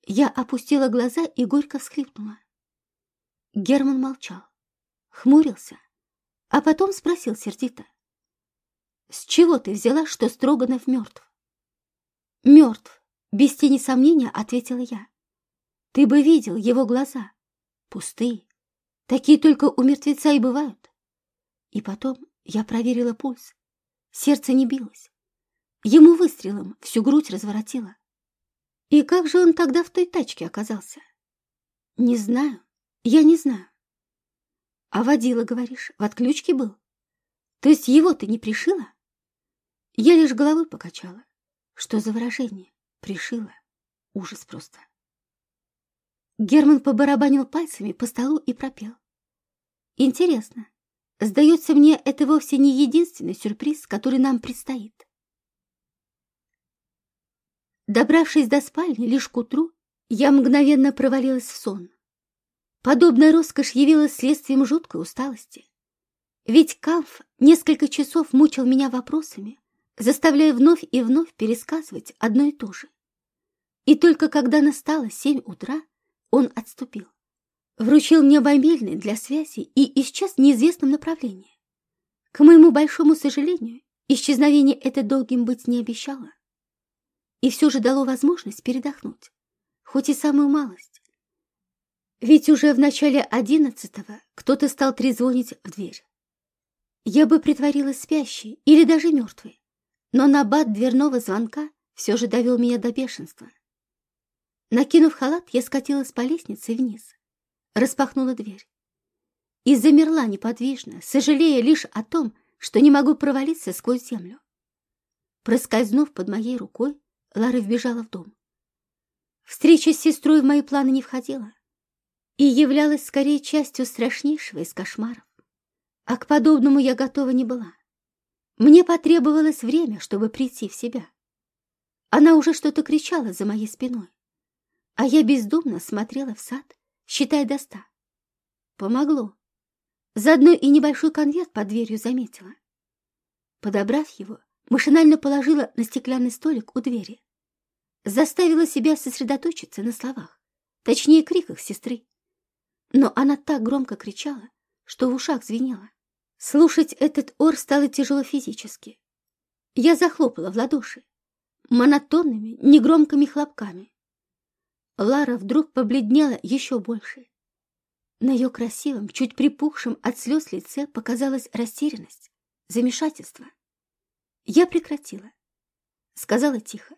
Я опустила глаза и горько всхлипнула. Герман молчал, хмурился, а потом спросил сердито. «С чего ты взяла, что Строганов мертв?» «Мертв», — без тени сомнения ответила я. «Ты бы видел его глаза. Пустые. Такие только у мертвеца и бывают». И потом я проверила пульс. Сердце не билось. Ему выстрелом всю грудь разворотило. И как же он тогда в той тачке оказался? Не знаю, я не знаю. А водила, говоришь, в отключке был? То есть его ты не пришила? Я лишь головой покачала. Что за выражение? Пришила. Ужас просто. Герман побарабанил пальцами по столу и пропел. Интересно, сдается мне, это вовсе не единственный сюрприз, который нам предстоит. Добравшись до спальни лишь к утру, я мгновенно провалилась в сон. Подобная роскошь явилась следствием жуткой усталости. Ведь Камф несколько часов мучил меня вопросами, заставляя вновь и вновь пересказывать одно и то же. И только когда настало семь утра, он отступил. Вручил мне мобильный для связи и исчез в неизвестном направлении. К моему большому сожалению, исчезновение это долгим быть не обещало и все же дало возможность передохнуть, хоть и самую малость. Ведь уже в начале одиннадцатого кто-то стал трезвонить в дверь. Я бы притворилась спящей или даже мертвой, но набат дверного звонка все же довел меня до бешенства. Накинув халат, я скатилась по лестнице вниз, распахнула дверь и замерла неподвижно, сожалея лишь о том, что не могу провалиться сквозь землю. Проскользнув под моей рукой, Лара вбежала в дом. Встреча с сестрой в мои планы не входила и являлась скорее частью страшнейшего из кошмаров. А к подобному я готова не была. Мне потребовалось время, чтобы прийти в себя. Она уже что-то кричала за моей спиной, а я бездумно смотрела в сад, считая до ста. Помогло. Заодно и небольшой конверт под дверью заметила. Подобрав его, машинально положила на стеклянный столик у двери заставила себя сосредоточиться на словах, точнее криках сестры. Но она так громко кричала, что в ушах звенело. Слушать этот ор стало тяжело физически. Я захлопала в ладоши, монотонными, негромкими хлопками. Лара вдруг побледнела еще больше. На ее красивом, чуть припухшем от слез лице показалась растерянность, замешательство. Я прекратила. Сказала тихо.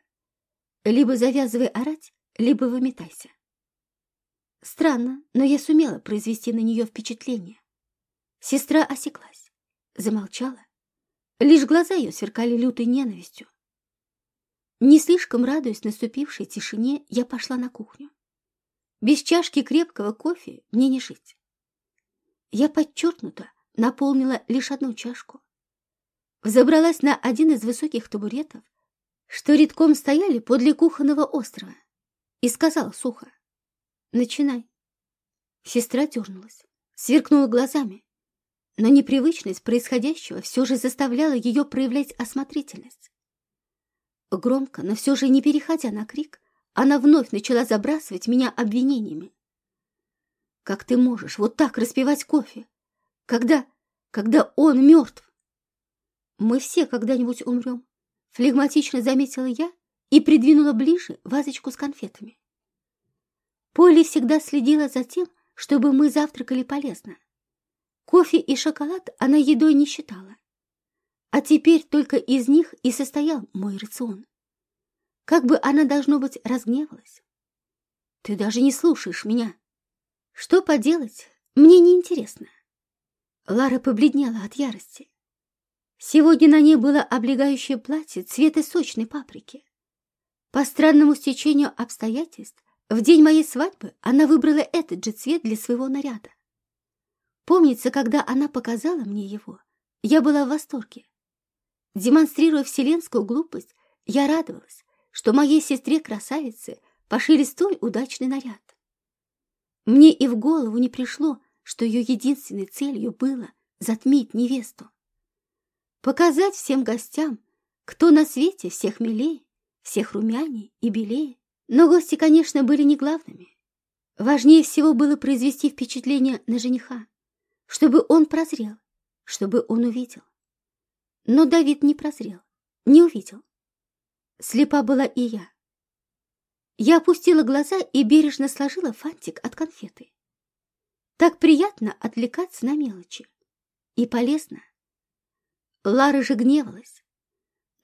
Либо завязывай орать, либо выметайся. Странно, но я сумела произвести на нее впечатление. Сестра осеклась, замолчала. Лишь глаза ее сверкали лютой ненавистью. Не слишком радуясь наступившей тишине, я пошла на кухню. Без чашки крепкого кофе мне не жить. Я подчеркнуто наполнила лишь одну чашку. Взобралась на один из высоких табуретов, что редком стояли подле кухонного острова, и сказала сухо. Начинай. Сестра дернулась, сверкнула глазами, но непривычность происходящего все же заставляла ее проявлять осмотрительность. Громко, но все же не переходя на крик, она вновь начала забрасывать меня обвинениями. «Как ты можешь вот так распивать кофе? Когда... когда он мертв?» «Мы все когда-нибудь умрем», — флегматично заметила я и придвинула ближе вазочку с конфетами. Полли всегда следила за тем, чтобы мы завтракали полезно. Кофе и шоколад она едой не считала. А теперь только из них и состоял мой рацион. Как бы она, должно быть, разгневалась. Ты даже не слушаешь меня. Что поделать, мне не интересно. Лара побледнела от ярости. Сегодня на ней было облегающее платье цвета сочной паприки. По странному стечению обстоятельств в день моей свадьбы она выбрала этот же цвет для своего наряда. Помнится, когда она показала мне его, я была в восторге. Демонстрируя вселенскую глупость, я радовалась, что моей сестре-красавице пошили столь удачный наряд. Мне и в голову не пришло, что ее единственной целью было затмить невесту. Показать всем гостям, кто на свете всех милее, всех румяней и белее. Но гости, конечно, были не главными. Важнее всего было произвести впечатление на жениха, чтобы он прозрел, чтобы он увидел. Но Давид не прозрел, не увидел. Слепа была и я. Я опустила глаза и бережно сложила фантик от конфеты. Так приятно отвлекаться на мелочи. И полезно. Лара же гневалась.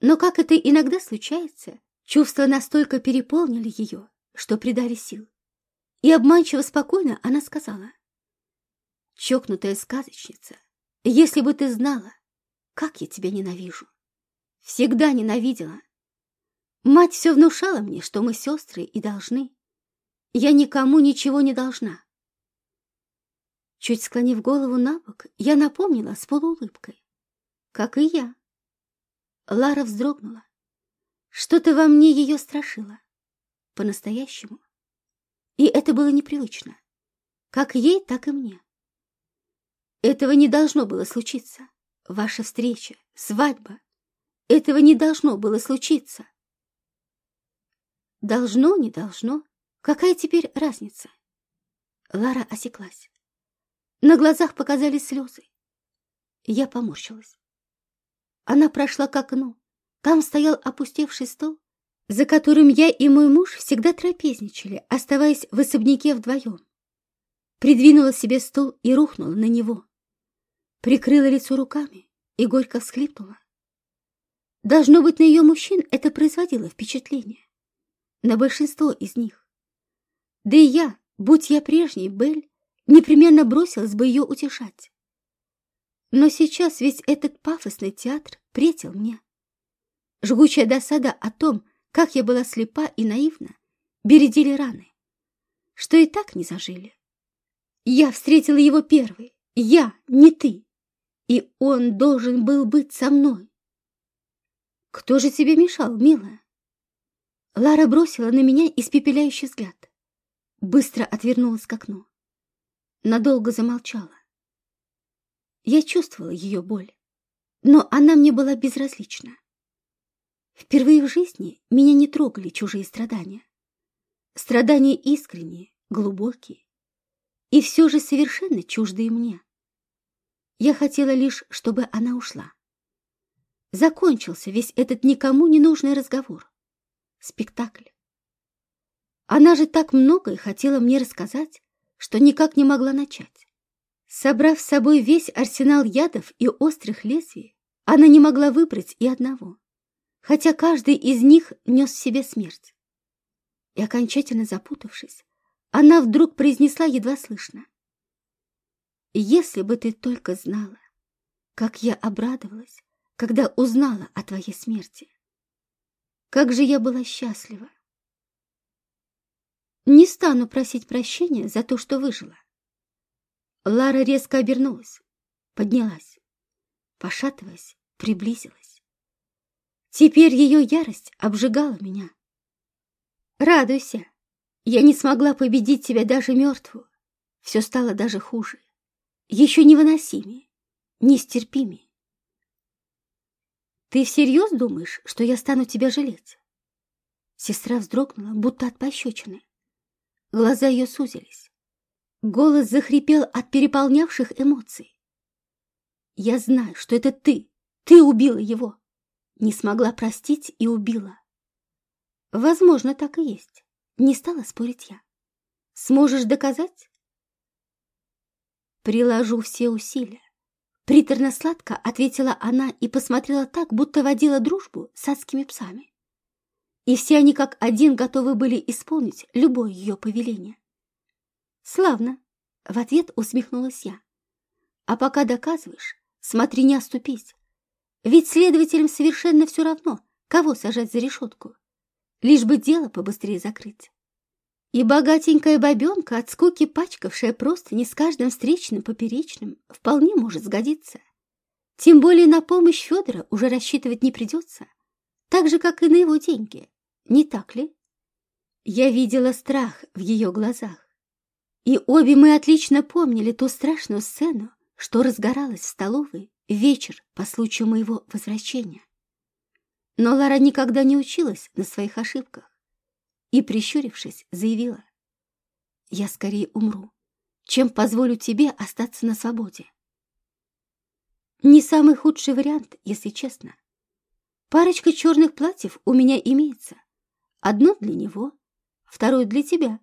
Но, как это иногда случается, Чувства настолько переполнили ее, что придали сил. И обманчиво спокойно она сказала. «Чокнутая сказочница, если бы ты знала, как я тебя ненавижу. Всегда ненавидела. Мать все внушала мне, что мы сестры и должны. Я никому ничего не должна». Чуть склонив голову на бок, я напомнила с полуулыбкой. «Как и я». Лара вздрогнула. Что-то во мне ее страшило. По-настоящему. И это было непривычно. Как ей, так и мне. Этого не должно было случиться. Ваша встреча, свадьба. Этого не должно было случиться. Должно, не должно. Какая теперь разница? Лара осеклась. На глазах показались слезы. Я поморщилась. Она прошла к окну, там стоял опустевший стол, за которым я и мой муж всегда трапезничали, оставаясь в особняке вдвоем. Придвинула себе стол и рухнула на него. Прикрыла лицо руками и горько всхлипнула. Должно быть, на ее мужчин это производило впечатление. На большинство из них. Да и я, будь я прежней Бель, непременно бросилась бы ее утешать. Но сейчас весь этот пафосный театр претил мне. Жгучая досада о том, как я была слепа и наивна, бередили раны, что и так не зажили. Я встретила его первый, я, не ты, и он должен был быть со мной. Кто же тебе мешал, милая? Лара бросила на меня испепеляющий взгляд, быстро отвернулась к окну, надолго замолчала. Я чувствовала ее боль, но она мне была безразлична. Впервые в жизни меня не трогали чужие страдания. Страдания искренние, глубокие и все же совершенно чуждые мне. Я хотела лишь, чтобы она ушла. Закончился весь этот никому не нужный разговор. Спектакль. Она же так многое хотела мне рассказать, что никак не могла начать. Собрав с собой весь арсенал ядов и острых лезвий, она не могла выбрать и одного хотя каждый из них нес в себе смерть. И окончательно запутавшись, она вдруг произнесла едва слышно. «Если бы ты только знала, как я обрадовалась, когда узнала о твоей смерти. Как же я была счастлива. Не стану просить прощения за то, что выжила. Лара резко обернулась, поднялась, пошатываясь, приблизилась. Теперь ее ярость обжигала меня. Радуйся, я не смогла победить тебя даже мертвую. Все стало даже хуже, еще невыносимее, нестерпимее. Ты всерьез думаешь, что я стану тебя жалеть? Сестра вздрогнула, будто от пощечины. Глаза ее сузились. Голос захрипел от переполнявших эмоций. Я знаю, что это ты. Ты убила его. Не смогла простить и убила. Возможно, так и есть. Не стала спорить я. Сможешь доказать? Приложу все усилия. Приторно-сладко ответила она и посмотрела так, будто водила дружбу с адскими псами. И все они как один готовы были исполнить любое ее повеление. «Славно!» — в ответ усмехнулась я. «А пока доказываешь, смотри, не оступись. Ведь следователям совершенно все равно, кого сажать за решетку лишь бы дело побыстрее закрыть. И богатенькая бабенка, от скуки пачкавшая просто не с каждым встречным поперечным, вполне может сгодиться. Тем более на помощь Федора уже рассчитывать не придется, так же, как и на его деньги, не так ли? Я видела страх в ее глазах, и обе мы отлично помнили ту страшную сцену, что разгоралась в столовой вечер по случаю моего возвращения. Но Лара никогда не училась на своих ошибках и, прищурившись, заявила, «Я скорее умру, чем позволю тебе остаться на свободе». Не самый худший вариант, если честно. Парочка черных платьев у меня имеется. Одно для него, второе для тебя.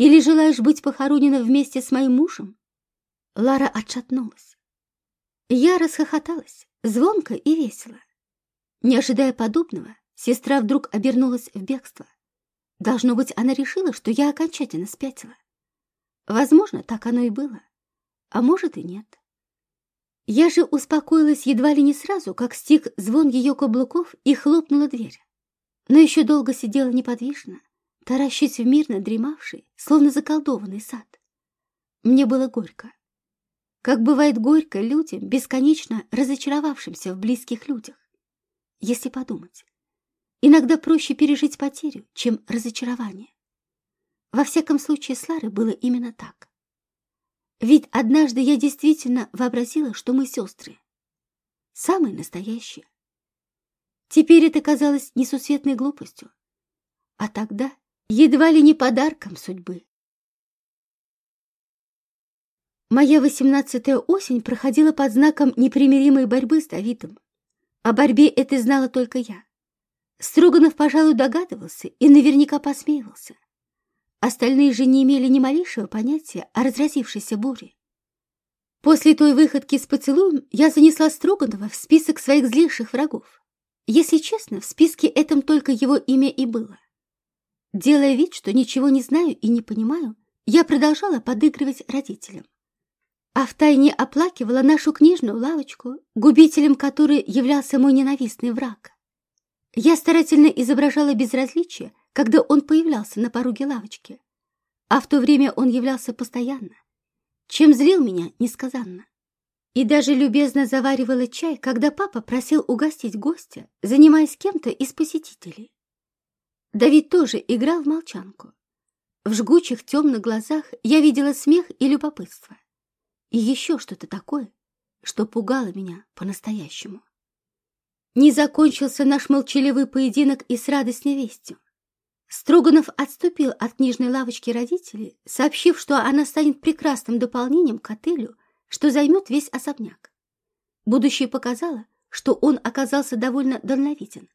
Или желаешь быть похоронена вместе с моим мужем? Лара отшатнулась. Я расхохоталась, звонко и весело. Не ожидая подобного, сестра вдруг обернулась в бегство. Должно быть, она решила, что я окончательно спятила. Возможно, так оно и было, а может и нет. Я же успокоилась едва ли не сразу, как стих звон ее каблуков и хлопнула дверь. Но еще долго сидела неподвижно, таращась в мирно дремавший, словно заколдованный сад. Мне было горько. Как бывает горько людям, бесконечно разочаровавшимся в близких людях если подумать. Иногда проще пережить потерю, чем разочарование. Во всяком случае, с Ларой было именно так. Ведь однажды я действительно вообразила, что мы сестры. Самые настоящие. Теперь это казалось несусветной глупостью. А тогда едва ли не подарком судьбы. Моя восемнадцатая осень проходила под знаком непримиримой борьбы с Давидом, о борьбе этой знала только я. Строганов, пожалуй, догадывался и наверняка посмеивался. Остальные же не имели ни малейшего понятия о разразившейся буре. После той выходки с поцелуем я занесла Строганова в список своих злейших врагов. Если честно, в списке этом только его имя и было. Делая вид, что ничего не знаю и не понимаю, я продолжала подыгрывать родителям а втайне оплакивала нашу книжную лавочку, губителем которой являлся мой ненавистный враг. Я старательно изображала безразличие, когда он появлялся на пороге лавочки, а в то время он являлся постоянно, чем злил меня несказанно. И даже любезно заваривала чай, когда папа просил угостить гостя, занимаясь кем-то из посетителей. Давид тоже играл в молчанку. В жгучих темных глазах я видела смех и любопытство и еще что-то такое, что пугало меня по-настоящему. Не закончился наш молчаливый поединок и с радостной вестью. Строганов отступил от книжной лавочки родителей, сообщив, что она станет прекрасным дополнением к отелю, что займет весь особняк. Будущее показало, что он оказался довольно дальновиден.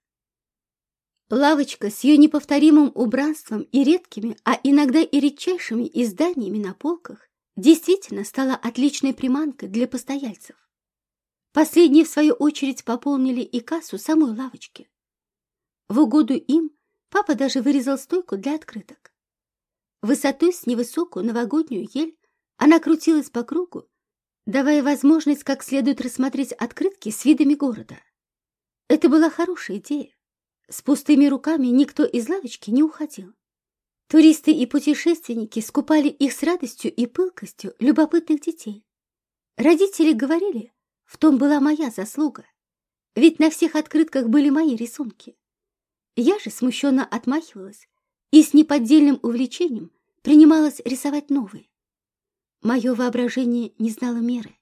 Лавочка с ее неповторимым убранством и редкими, а иногда и редчайшими изданиями на полках действительно стала отличной приманкой для постояльцев. Последние, в свою очередь, пополнили и кассу самой лавочки. В угоду им папа даже вырезал стойку для открыток. Высотой с невысокую новогоднюю ель она крутилась по кругу, давая возможность как следует рассмотреть открытки с видами города. Это была хорошая идея. С пустыми руками никто из лавочки не уходил. Туристы и путешественники скупали их с радостью и пылкостью любопытных детей. Родители говорили, в том была моя заслуга, ведь на всех открытках были мои рисунки. Я же смущенно отмахивалась и с неподдельным увлечением принималась рисовать новые. Мое воображение не знало меры.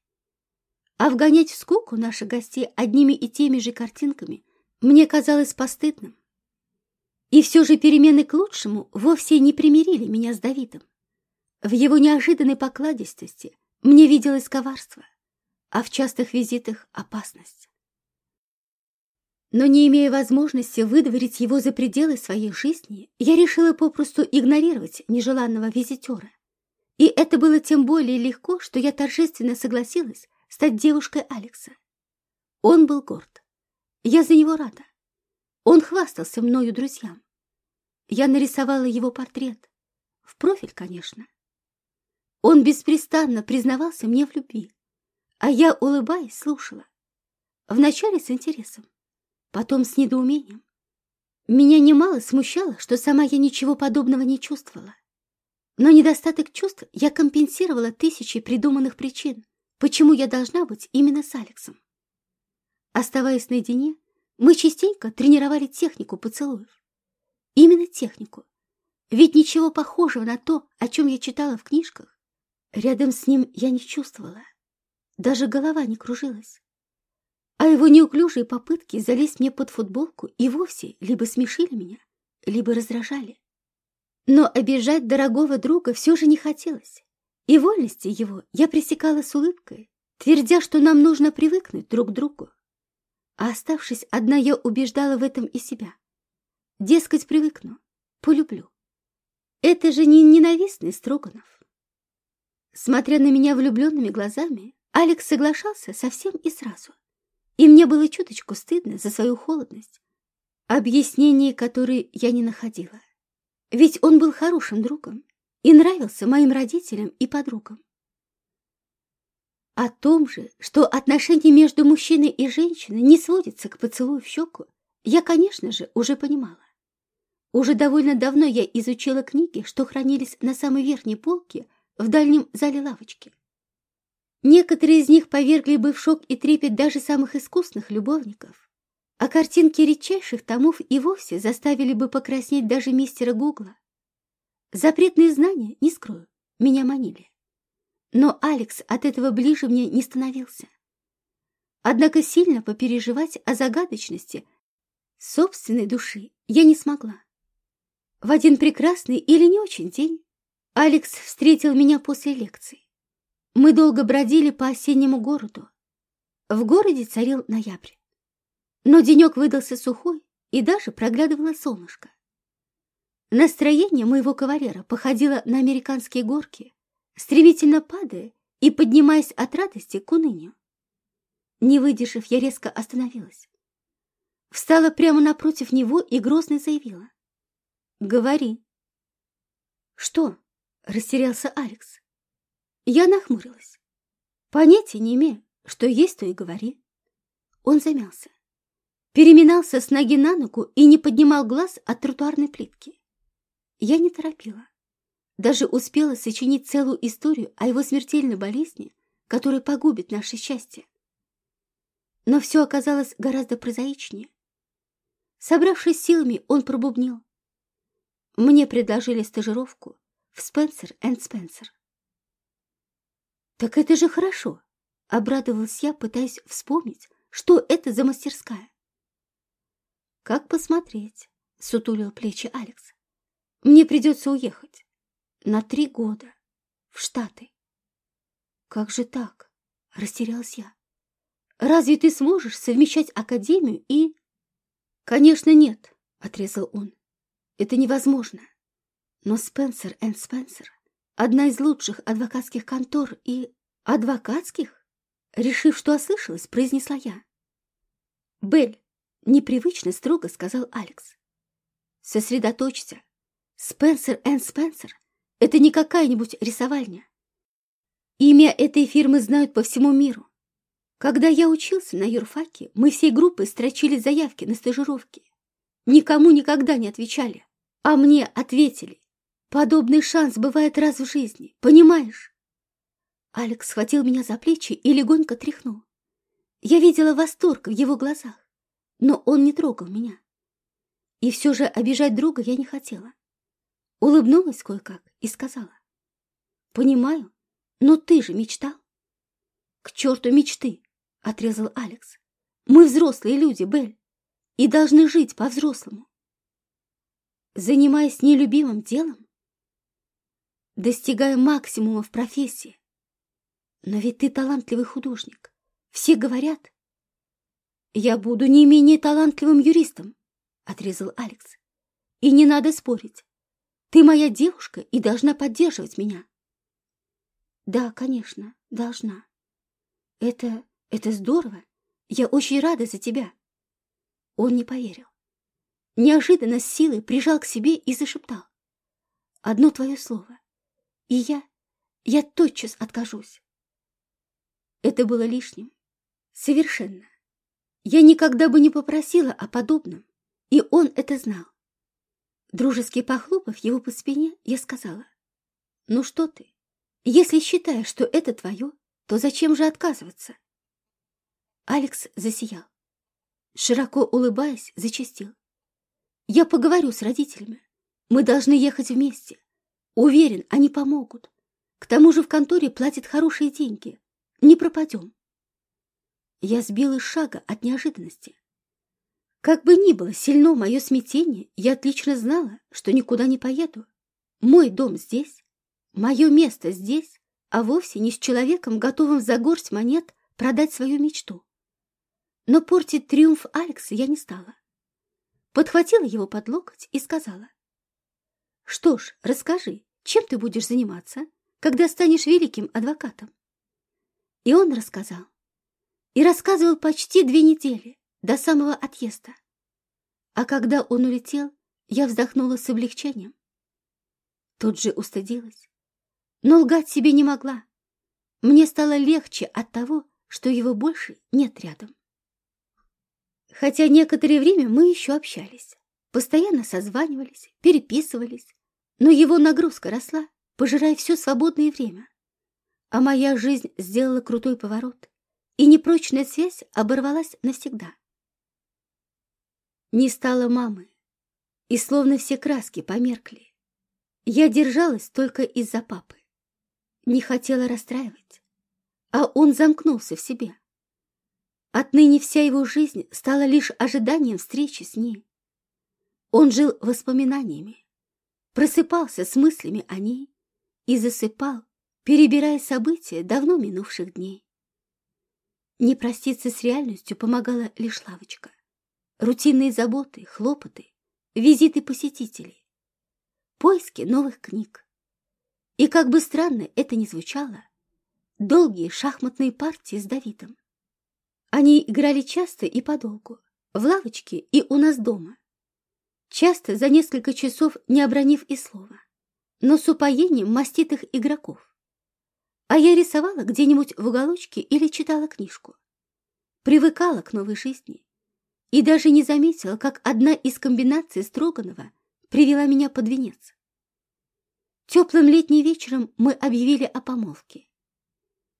А вгонять в скуку наших гостей одними и теми же картинками мне казалось постыдным. И все же перемены к лучшему вовсе не примирили меня с Давидом. В его неожиданной покладистости мне виделось коварство, а в частых визитах — опасность. Но не имея возможности выдворить его за пределы своей жизни, я решила попросту игнорировать нежеланного визитера. И это было тем более легко, что я торжественно согласилась стать девушкой Алекса. Он был горд. Я за него рада. Он хвастался мною друзьям. Я нарисовала его портрет. В профиль, конечно. Он беспрестанно признавался мне в любви, а я, улыбаясь, слушала. Вначале с интересом, потом с недоумением. Меня немало смущало, что сама я ничего подобного не чувствовала. Но недостаток чувств я компенсировала тысячи придуманных причин, почему я должна быть именно с Алексом. Оставаясь наедине, мы частенько тренировали технику поцелуев. Именно технику. Ведь ничего похожего на то, о чем я читала в книжках, рядом с ним я не чувствовала. Даже голова не кружилась. А его неуклюжие попытки залезть мне под футболку и вовсе либо смешили меня, либо раздражали. Но обижать дорогого друга все же не хотелось. И вольности его я пресекала с улыбкой, твердя, что нам нужно привыкнуть друг к другу. А оставшись одна, я убеждала в этом и себя. Дескать, привыкну, полюблю. Это же не ненавистный Строганов. Смотря на меня влюбленными глазами, Алекс соглашался совсем и сразу. И мне было чуточку стыдно за свою холодность, объяснений которые я не находила. Ведь он был хорошим другом и нравился моим родителям и подругам. О том же, что отношения между мужчиной и женщиной не сводятся к поцелую в щеку, я, конечно же, уже понимала. Уже довольно давно я изучила книги, что хранились на самой верхней полке в дальнем зале лавочки. Некоторые из них повергли бы в шок и трепет даже самых искусных любовников, а картинки редчайших томов и вовсе заставили бы покраснеть даже мистера Гугла. Запретные знания, не скрою, меня манили. Но Алекс от этого ближе мне не становился. Однако сильно попереживать о загадочности собственной души я не смогла. В один прекрасный или не очень день Алекс встретил меня после лекции. Мы долго бродили по осеннему городу. В городе царил ноябрь. Но денек выдался сухой, и даже проглядывало солнышко. Настроение моего кавалера походило на американские горки, стремительно падая и поднимаясь от радости к унынию. Не выдержав, я резко остановилась. Встала прямо напротив него и грозно заявила. Говори. Что? Растерялся Алекс. Я нахмурилась. Понятия не имею, что есть, то и говори. Он замялся. Переминался с ноги на ногу и не поднимал глаз от тротуарной плитки. Я не торопила. Даже успела сочинить целую историю о его смертельной болезни, которая погубит наше счастье. Но все оказалось гораздо прозаичнее. Собравшись силами, он пробубнил. Мне предложили стажировку в Спенсер энд Спенсер. Так это же хорошо, обрадовалась я, пытаясь вспомнить, что это за мастерская. Как посмотреть, сутулил плечи Алекс. Мне придется уехать на три года в Штаты. Как же так? Растерялась я. Разве ты сможешь совмещать академию и... Конечно, нет, отрезал он. Это невозможно. Но Спенсер энд Спенсер — одна из лучших адвокатских контор и... Адвокатских? Решив, что ослышалась, произнесла я. Белль, непривычно строго сказал Алекс. Сосредоточься. Спенсер энд Спенсер Это не какая-нибудь рисовальня. Имя этой фирмы знают по всему миру. Когда я учился на юрфаке, мы всей группой строчили заявки на стажировки. Никому никогда не отвечали, а мне ответили. Подобный шанс бывает раз в жизни, понимаешь? Алекс схватил меня за плечи и легонько тряхнул. Я видела восторг в его глазах, но он не трогал меня. И все же обижать друга я не хотела. Улыбнулась кое-как и сказала. «Понимаю, но ты же мечтал». «К черту мечты!» — отрезал Алекс. «Мы взрослые люди, Белль, и должны жить по-взрослому». Занимаясь нелюбимым делом, достигая максимума в профессии. Но ведь ты талантливый художник. Все говорят. Я буду не менее талантливым юристом, отрезал Алекс. И не надо спорить. Ты моя девушка и должна поддерживать меня. Да, конечно, должна. Это... это здорово. Я очень рада за тебя. Он не поверил. Неожиданно с силой прижал к себе и зашептал. Одно твое слово. И я... я тотчас откажусь. Это было лишним. Совершенно. Я никогда бы не попросила о подобном, и он это знал. Дружески похлопав его по спине, я сказала, «Ну что ты, если считаешь, что это твое, то зачем же отказываться?» Алекс засиял. Широко улыбаясь, зачастил. «Я поговорю с родителями. Мы должны ехать вместе. Уверен, они помогут. К тому же в конторе платят хорошие деньги. Не пропадем». Я сбил из шага от неожиданности. Как бы ни было сильно мое смятение, я отлично знала, что никуда не поеду. Мой дом здесь, мое место здесь, а вовсе не с человеком, готовым за горсть монет продать свою мечту. Но портить триумф Алекса я не стала. Подхватила его под локоть и сказала. «Что ж, расскажи, чем ты будешь заниматься, когда станешь великим адвокатом?» И он рассказал. И рассказывал почти две недели, до самого отъезда. А когда он улетел, я вздохнула с облегчением. Тут же устыдилась. Но лгать себе не могла. Мне стало легче от того, что его больше нет рядом. Хотя некоторое время мы еще общались. Постоянно созванивались, переписывались. Но его нагрузка росла, пожирая все свободное время. А моя жизнь сделала крутой поворот, и непрочная связь оборвалась навсегда. Не стало мамы, и словно все краски померкли. Я держалась только из-за папы. Не хотела расстраивать, а он замкнулся в себе. Отныне вся его жизнь стала лишь ожиданием встречи с ней. Он жил воспоминаниями, просыпался с мыслями о ней и засыпал, перебирая события давно минувших дней. Не проститься с реальностью помогала лишь лавочка рутинные заботы, хлопоты, визиты посетителей, поиски новых книг. И как бы странно это ни звучало, долгие шахматные партии с Давидом. Они играли часто и подолгу, в лавочке и у нас дома. Часто за несколько часов не обронив и слова, но с упоением маститых игроков. А я рисовала где-нибудь в уголочке или читала книжку. Привыкала к новой жизни и даже не заметила, как одна из комбинаций Строганова привела меня под венец. Теплым летним вечером мы объявили о помолвке.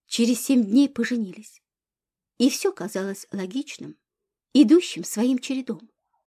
Через семь дней поженились. И все казалось логичным, идущим своим чередом.